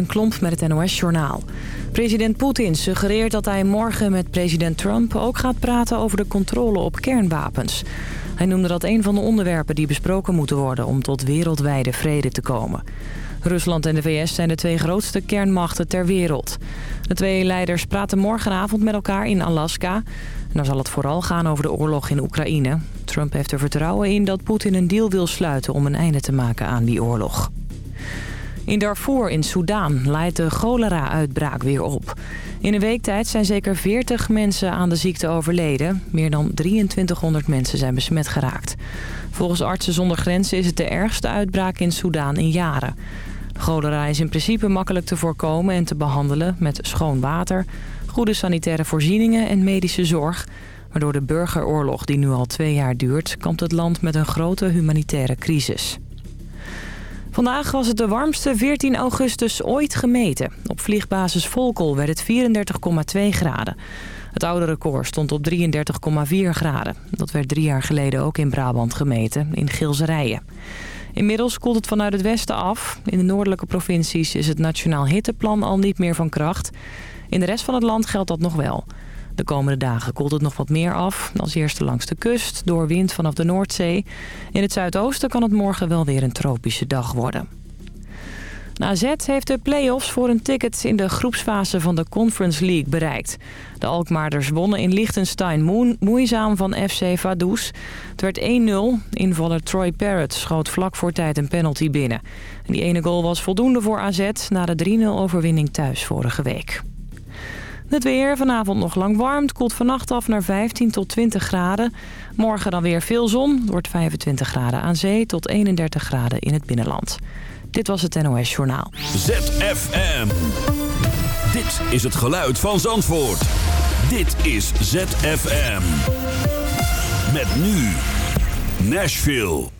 Kirsten Klomp met het NOS-journaal. President Poetin suggereert dat hij morgen met president Trump ook gaat praten over de controle op kernwapens. Hij noemde dat een van de onderwerpen die besproken moeten worden om tot wereldwijde vrede te komen. Rusland en de VS zijn de twee grootste kernmachten ter wereld. De twee leiders praten morgenavond met elkaar in Alaska. En dan zal het vooral gaan over de oorlog in Oekraïne. Trump heeft er vertrouwen in dat Poetin een deal wil sluiten om een einde te maken aan die oorlog. In Darfur in Soedan leidt de cholera-uitbraak weer op. In een week tijd zijn zeker 40 mensen aan de ziekte overleden. Meer dan 2300 mensen zijn besmet geraakt. Volgens Artsen zonder Grenzen is het de ergste uitbraak in Soedan in jaren. Cholera is in principe makkelijk te voorkomen en te behandelen met schoon water, goede sanitaire voorzieningen en medische zorg. Maar door de burgeroorlog die nu al twee jaar duurt, kampt het land met een grote humanitaire crisis. Vandaag was het de warmste 14 augustus ooit gemeten. Op vliegbasis Volkel werd het 34,2 graden. Het oude record stond op 33,4 graden. Dat werd drie jaar geleden ook in Brabant gemeten, in Gilserijen. Inmiddels koelt het vanuit het westen af. In de noordelijke provincies is het Nationaal Hitteplan al niet meer van kracht. In de rest van het land geldt dat nog wel. De komende dagen koelt het nog wat meer af. Als eerste langs de kust, door wind vanaf de Noordzee. In het zuidoosten kan het morgen wel weer een tropische dag worden. AZ heeft de play-offs voor een ticket in de groepsfase van de Conference League bereikt. De Alkmaarders wonnen in Liechtenstein moeizaam van FC Vaduz. Het werd 1-0. Invaller Troy Parrott schoot vlak voor tijd een penalty binnen. En die ene goal was voldoende voor AZ na de 3-0 overwinning thuis vorige week. Het weer vanavond nog lang warm. Het koelt vannacht af naar 15 tot 20 graden. Morgen dan weer veel zon. Wordt 25 graden aan zee tot 31 graden in het binnenland. Dit was het NOS Journaal. ZFM. Dit is het geluid van Zandvoort. Dit is ZFM. Met nu Nashville.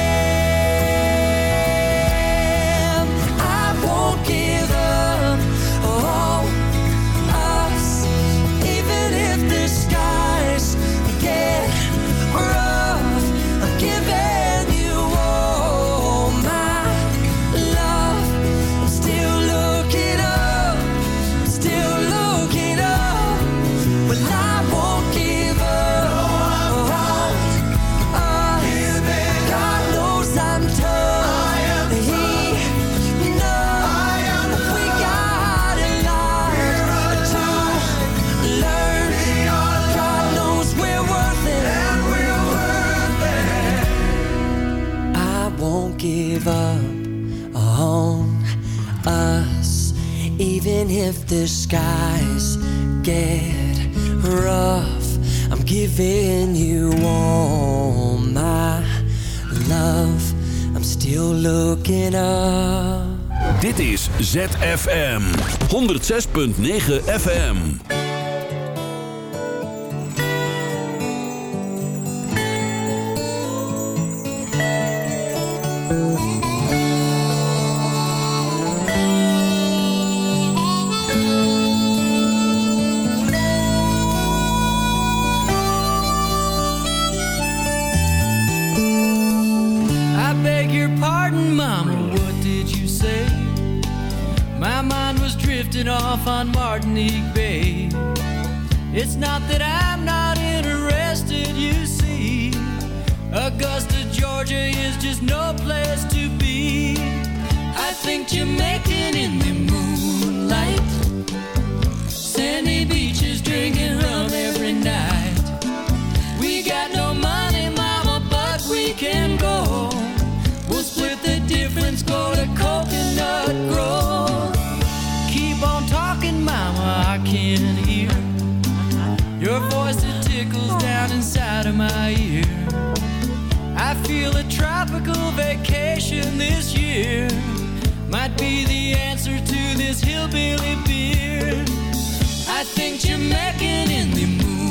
If the skies get rough. I'm giving you all my love. I'm still looking up. Dit is ZFM 106.9 FM. Pardon, Mama, what did you say? My mind was drifting off on Martinique Bay. It's not that I'm not interested, you see. Augusta, Georgia is just no place to be. I think Jamaican in the moonlight. Sandy beaches drinking rum every night. The difference, go to Coconut Grove. Keep on talking, mama, I can hear your voice that tickles down inside of my ear. I feel a tropical vacation this year might be the answer to this hillbilly beer. I think Jamaican in the moonlight.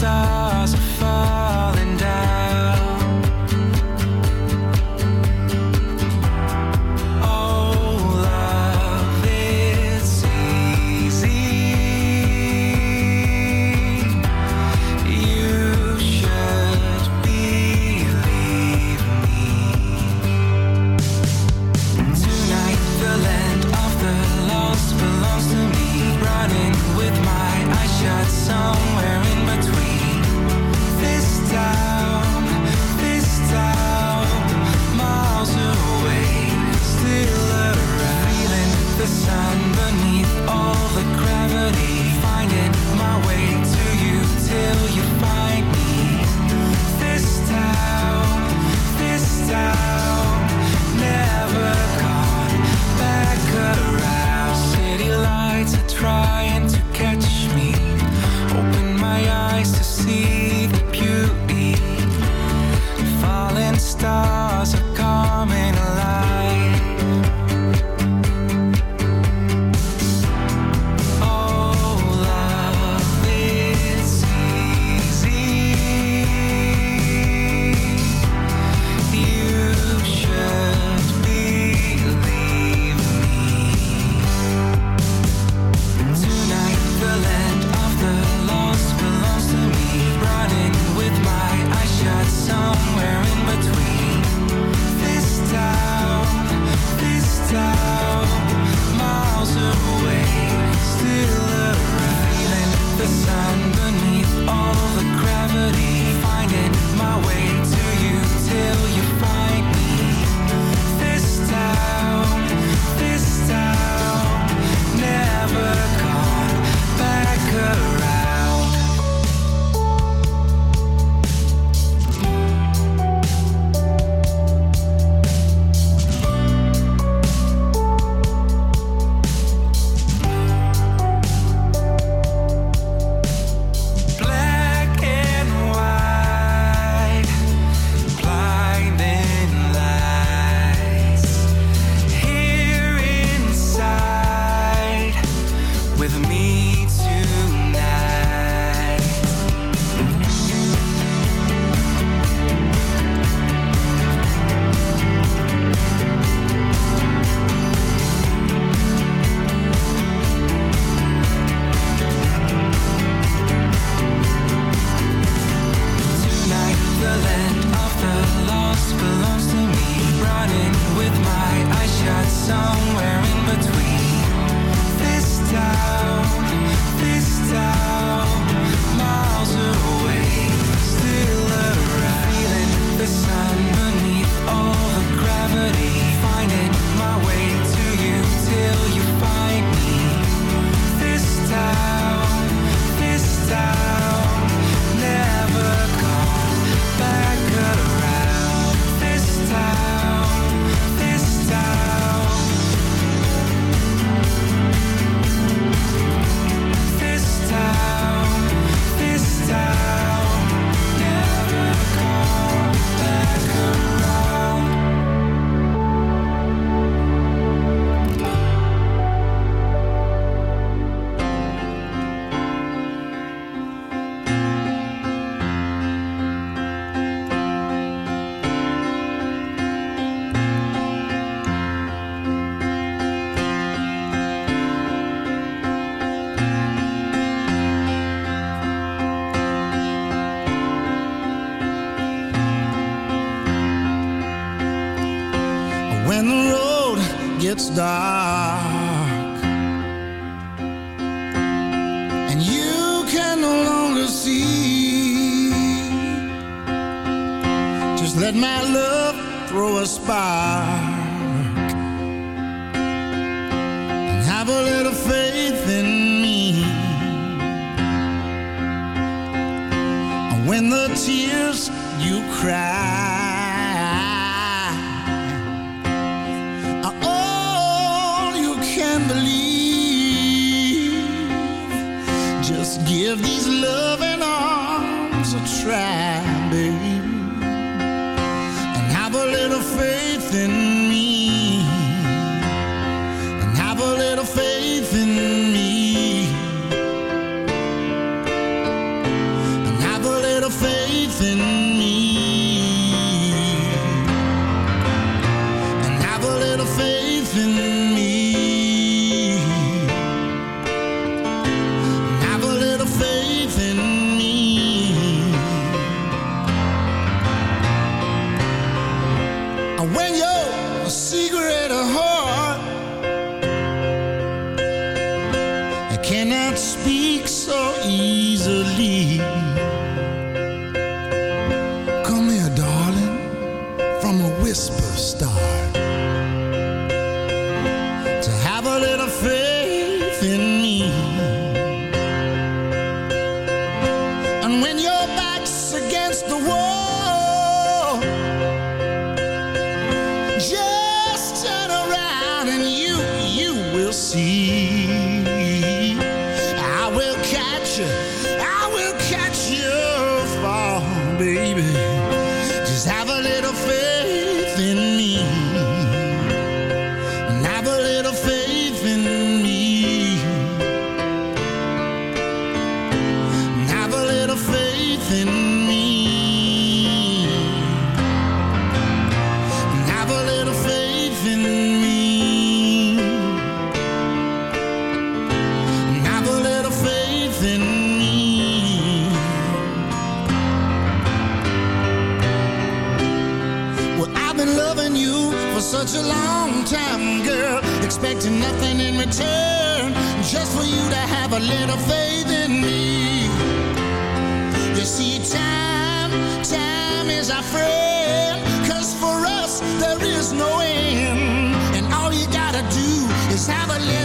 stars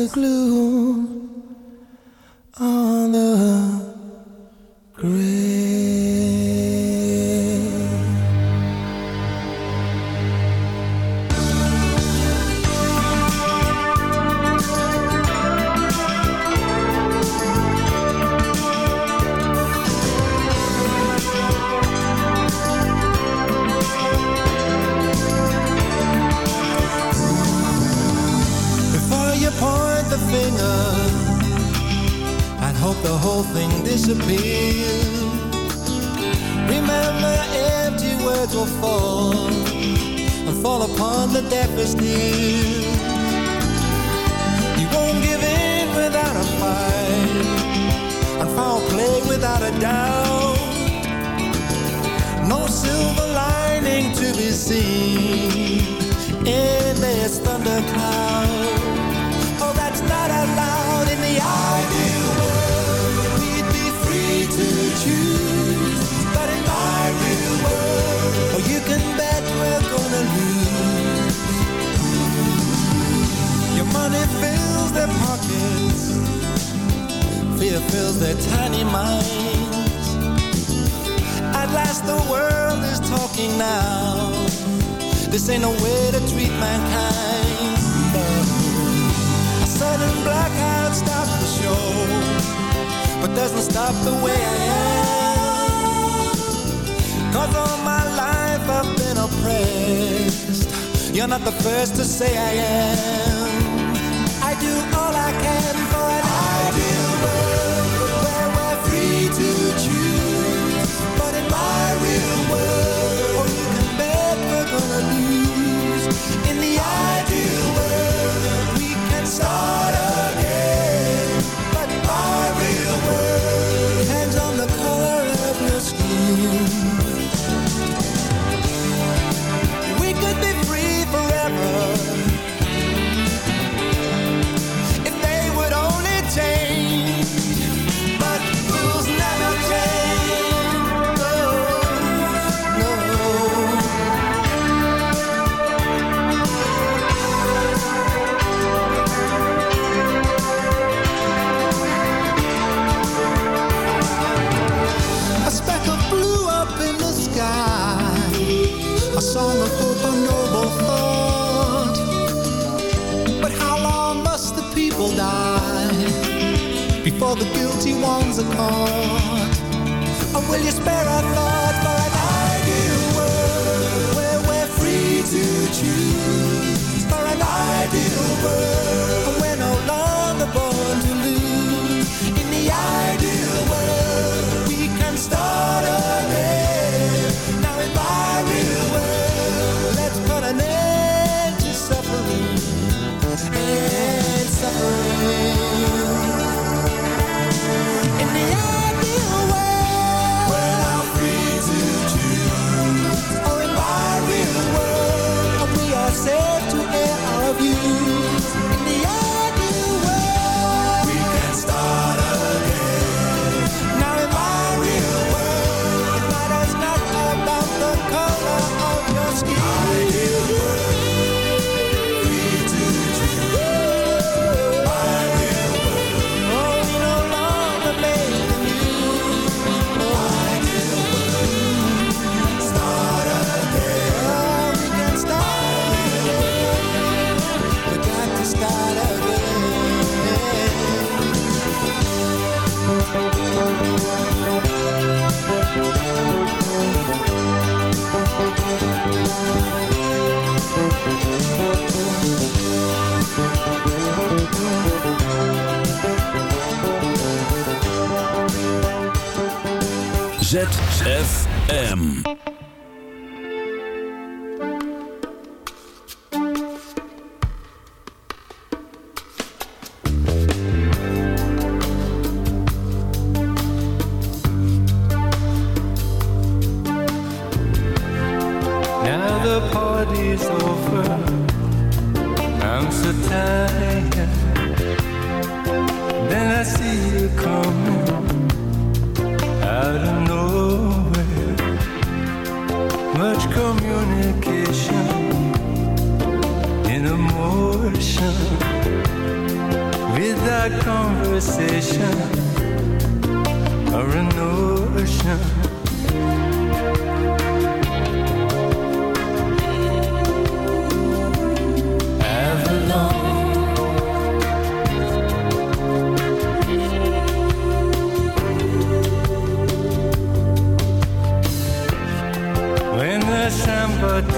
the glue. Thundercloud. Oh, that's not allowed in the ideal world. We'd be free to choose, but in my real world, oh, you can bet we're gonna lose. Your money fills their pockets, fear fills their tiny minds. At last, the world is talking now. This ain't no way to treat mankind. A sudden blackout stops the show, but doesn't stop the way I am. Cause all my life I've been oppressed. You're not the first to say I am. I do before the guilty ones are caught? Or will you spare a thought for an ideal world where we're free to choose? For an ideal world ZFM. Then I see you coming out of nowhere. Much communication in emotion. Without conversation or a notion.